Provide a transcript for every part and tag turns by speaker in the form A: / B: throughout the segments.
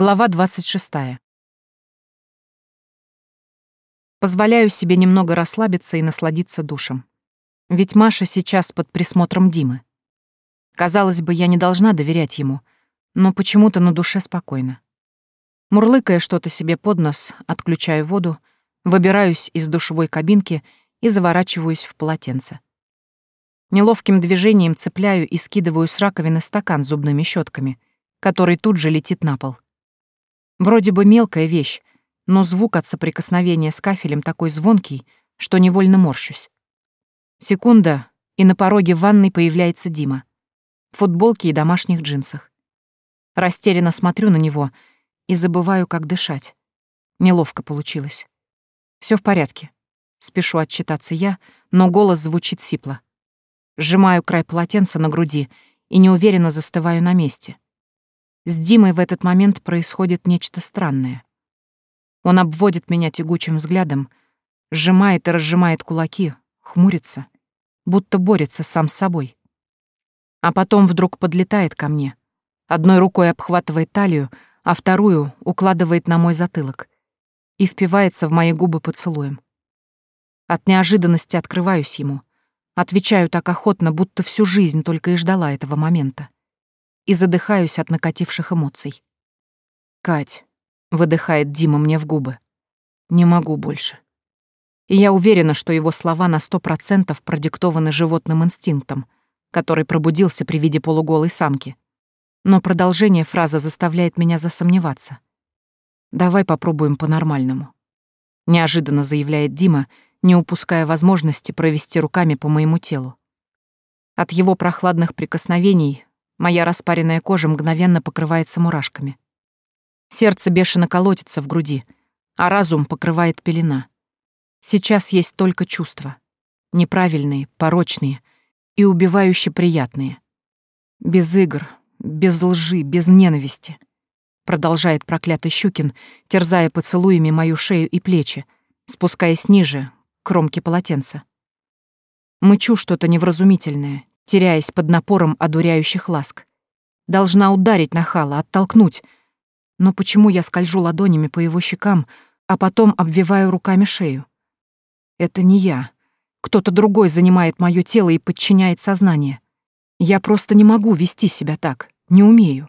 A: Глава 26. Позволяю себе немного расслабиться и насладиться душем. Ведь Маша сейчас под присмотром Димы. Казалось бы, я не должна доверять ему, но почему-то на душе спокойно. Мурлыкая что-то себе под нос, отключаю воду, выбираюсь из душевой кабинки и заворачиваюсь в полотенце. Неловким движением цепляю и скидываю с раковины стакан с зубными щетками, который тут же летит на пол. — Вроде бы мелкая вещь, но звук от соприкосновения с кафелем такой звонкий, что невольно морщусь. Секунда, и на пороге ванной появляется Дима. В футболке и домашних джинсах. Растерянно смотрю на него и забываю, как дышать. Неловко получилось. Все в порядке. Спешу отчитаться я, но голос звучит сипло. Сжимаю край полотенца на груди и неуверенно застываю на месте. С Димой в этот момент происходит нечто странное. Он обводит меня тягучим взглядом, сжимает и разжимает кулаки, хмурится, будто борется сам с собой. А потом вдруг подлетает ко мне, одной рукой обхватывает талию, а вторую укладывает на мой затылок и впивается в мои губы поцелуем. От неожиданности открываюсь ему, отвечаю так охотно, будто всю жизнь только и ждала этого момента и задыхаюсь от накативших эмоций. «Кать», — выдыхает Дима мне в губы, — «не могу больше». И я уверена, что его слова на сто процентов продиктованы животным инстинктом, который пробудился при виде полуголой самки. Но продолжение фразы заставляет меня засомневаться. «Давай попробуем по-нормальному», — неожиданно заявляет Дима, не упуская возможности провести руками по моему телу. От его прохладных прикосновений Моя распаренная кожа мгновенно покрывается мурашками. Сердце бешено колотится в груди, а разум покрывает пелена. Сейчас есть только чувства. Неправильные, порочные и убивающе приятные. Без игр, без лжи, без ненависти. Продолжает проклятый Щукин, терзая поцелуями мою шею и плечи, спускаясь ниже, к кромке полотенца. Мычу что-то невразумительное, теряясь под напором одуряющих ласк. Должна ударить нахала, оттолкнуть. Но почему я скольжу ладонями по его щекам, а потом обвиваю руками шею? Это не я. Кто-то другой занимает мое тело и подчиняет сознание. Я просто не могу вести себя так, не умею.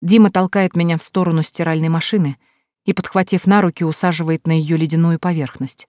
A: Дима толкает меня в сторону стиральной машины и, подхватив на руки, усаживает на ее ледяную поверхность.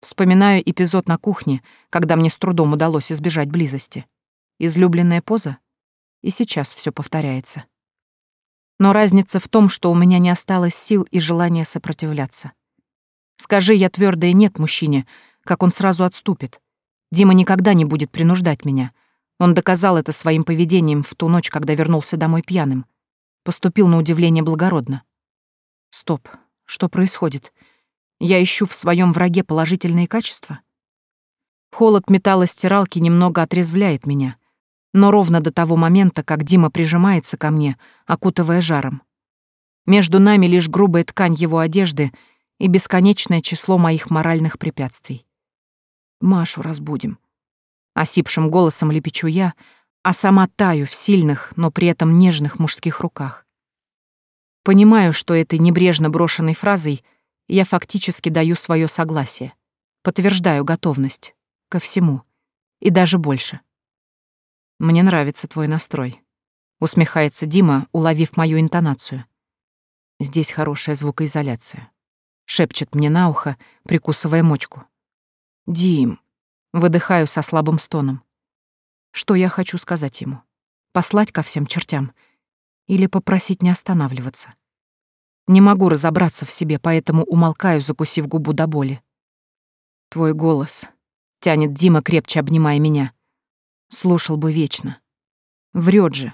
A: Вспоминаю эпизод на кухне, когда мне с трудом удалось избежать близости. Излюбленная поза? И сейчас все повторяется. Но разница в том, что у меня не осталось сил и желания сопротивляться. Скажи я твердое «нет» мужчине, как он сразу отступит. Дима никогда не будет принуждать меня. Он доказал это своим поведением в ту ночь, когда вернулся домой пьяным. Поступил на удивление благородно. Стоп, что происходит? — я ищу в своем враге положительные качества? Холод металла стиралки немного отрезвляет меня, но ровно до того момента, как Дима прижимается ко мне, окутывая жаром. Между нами лишь грубая ткань его одежды и бесконечное число моих моральных препятствий. «Машу разбудим», — осипшим голосом лепечу я, а сама таю в сильных, но при этом нежных мужских руках. Понимаю, что этой небрежно брошенной фразой — я фактически даю свое согласие, подтверждаю готовность ко всему и даже больше. Мне нравится твой настрой, усмехается Дима, уловив мою интонацию. Здесь хорошая звукоизоляция, шепчет мне на ухо, прикусывая мочку. Дим, выдыхаю со слабым стоном. Что я хочу сказать ему? Послать ко всем чертям или попросить не останавливаться? Не могу разобраться в себе, поэтому умолкаю, закусив губу до боли. Твой голос. Тянет Дима, крепче обнимая меня. Слушал бы вечно. Врет же.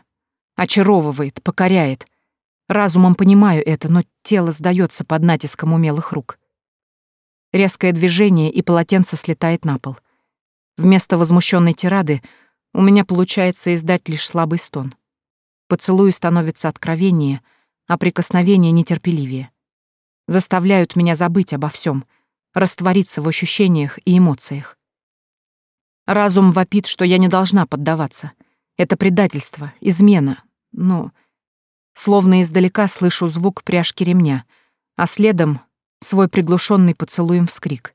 A: Очаровывает, покоряет. Разумом понимаю это, но тело сдается под натиском умелых рук. Резкое движение, и полотенце слетает на пол. Вместо возмущенной тирады у меня получается издать лишь слабый стон. Поцелуй становится откровение — а прикосновения нетерпеливее. Заставляют меня забыть обо всем, раствориться в ощущениях и эмоциях. Разум вопит, что я не должна поддаваться. Это предательство, измена, но... Словно издалека слышу звук пряжки ремня, а следом — свой приглушенный поцелуем вскрик.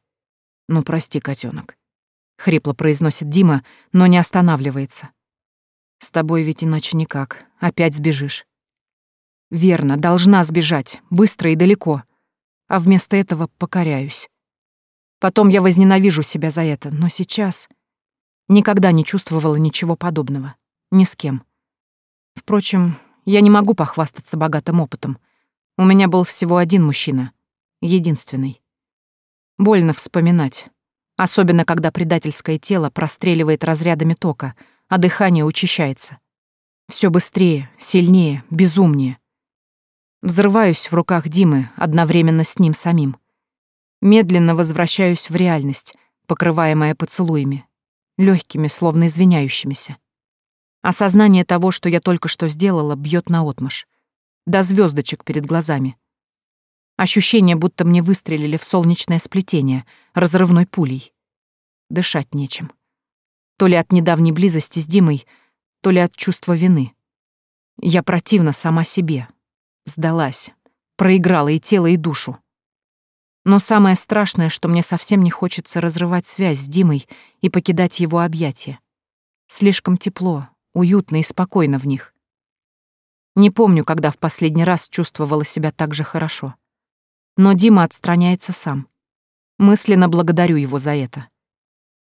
A: «Ну, прости, котенок, хрипло произносит Дима, но не останавливается. «С тобой ведь иначе никак. Опять сбежишь». Верно, должна сбежать, быстро и далеко. А вместо этого покоряюсь. Потом я возненавижу себя за это, но сейчас... Никогда не чувствовала ничего подобного. Ни с кем. Впрочем, я не могу похвастаться богатым опытом. У меня был всего один мужчина. Единственный. Больно вспоминать. Особенно, когда предательское тело простреливает разрядами тока, а дыхание учащается. Все быстрее, сильнее, безумнее. Взрываюсь в руках Димы, одновременно с ним самим. Медленно возвращаюсь в реальность, покрываемая поцелуями, легкими, словно извиняющимися. Осознание того, что я только что сделала, бьет на отмаш. До звездочек перед глазами. Ощущение, будто мне выстрелили в солнечное сплетение, разрывной пулей. Дышать нечем. То ли от недавней близости с Димой, то ли от чувства вины. Я противна сама себе, Сдалась. Проиграла и тело, и душу. Но самое страшное, что мне совсем не хочется разрывать связь с Димой и покидать его объятия. Слишком тепло, уютно и спокойно в них. Не помню, когда в последний раз чувствовала себя так же хорошо. Но Дима отстраняется сам. Мысленно благодарю его за это.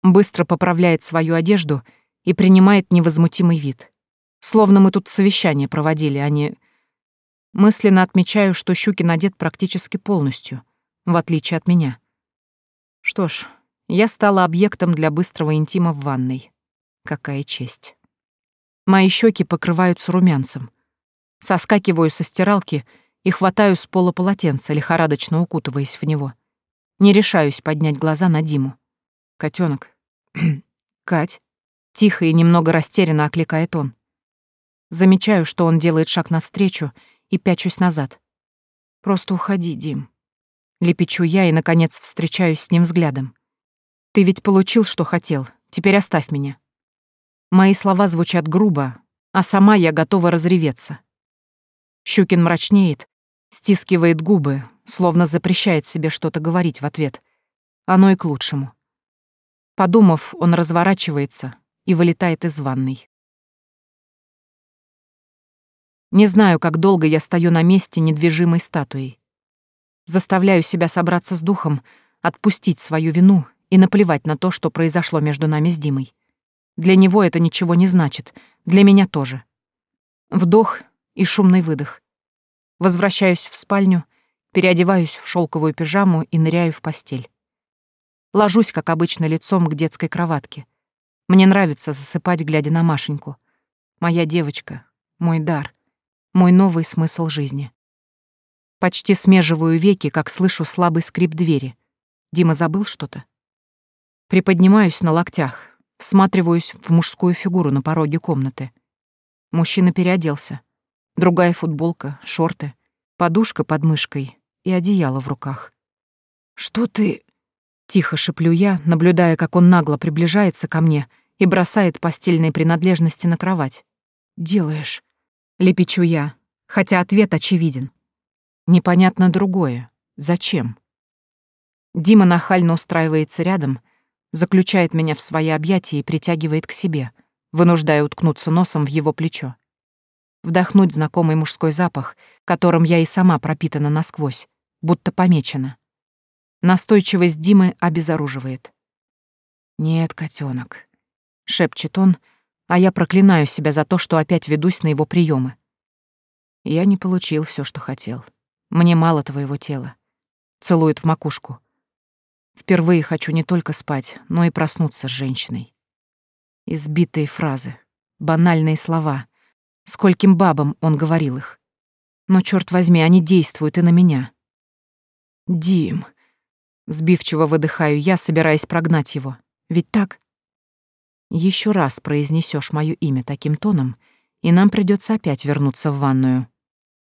A: Быстро поправляет свою одежду и принимает невозмутимый вид. Словно мы тут совещание проводили, а не Мысленно отмечаю, что Щукин одет практически полностью, в отличие от меня. Что ж, я стала объектом для быстрого интима в ванной. Какая честь. Мои щеки покрываются румянцем. Соскакиваю со стиралки и хватаю с пола полотенца, лихорадочно укутываясь в него. Не решаюсь поднять глаза на Диму. Котенок. Кать. Тихо и немного растерянно окликает он. Замечаю, что он делает шаг навстречу — и пячусь назад. «Просто уходи, Дим». Лепечу я и, наконец, встречаюсь с ним взглядом. «Ты ведь получил, что хотел. Теперь оставь меня». Мои слова звучат грубо, а сама я готова разреветься. Щукин мрачнеет, стискивает губы, словно запрещает себе что-то говорить в ответ. Оно и к лучшему. Подумав, он разворачивается и вылетает из ванной. Не знаю, как долго я стою на месте недвижимой статуей. Заставляю себя собраться с духом, отпустить свою вину и наплевать на то, что произошло между нами с Димой. Для него это ничего не значит, для меня тоже. Вдох и шумный выдох. Возвращаюсь в спальню, переодеваюсь в шелковую пижаму и ныряю в постель. Ложусь, как обычно, лицом к детской кроватке. Мне нравится засыпать, глядя на Машеньку. Моя девочка, мой дар мой новый смысл жизни. Почти смеживаю веки, как слышу слабый скрип двери. Дима забыл что-то? Приподнимаюсь на локтях, всматриваюсь в мужскую фигуру на пороге комнаты. Мужчина переоделся. Другая футболка, шорты, подушка под мышкой и одеяло в руках. «Что ты...» — тихо шеплю я, наблюдая, как он нагло приближается ко мне и бросает постельные принадлежности на кровать. «Делаешь...» Лепечу я, хотя ответ очевиден. Непонятно другое. Зачем? Дима нахально устраивается рядом, заключает меня в свои объятия и притягивает к себе, вынуждая уткнуться носом в его плечо. Вдохнуть знакомый мужской запах, которым я и сама пропитана насквозь, будто помечена. Настойчивость Димы обезоруживает. «Нет, котенок, шепчет он — а я проклинаю себя за то, что опять ведусь на его приемы. Я не получил все, что хотел. Мне мало твоего тела. Целует в макушку. Впервые хочу не только спать, но и проснуться с женщиной. Избитые фразы, банальные слова. Скольким бабам он говорил их. Но, черт возьми, они действуют и на меня. «Дим!» Сбивчиво выдыхаю я, собираясь прогнать его. «Ведь так?» Еще раз произнесешь мое имя таким тоном, и нам придется опять вернуться в ванную.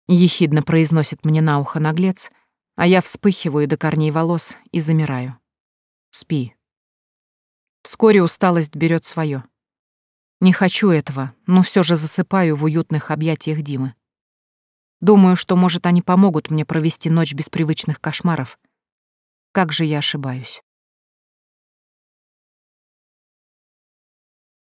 A: Ехидно произносит мне на ухо наглец, а я вспыхиваю до корней волос и замираю. Спи. Вскоре усталость берет свое. Не хочу этого, но все же засыпаю в уютных объятиях Димы. Думаю, что, может, они помогут мне провести ночь без привычных кошмаров. Как же я ошибаюсь.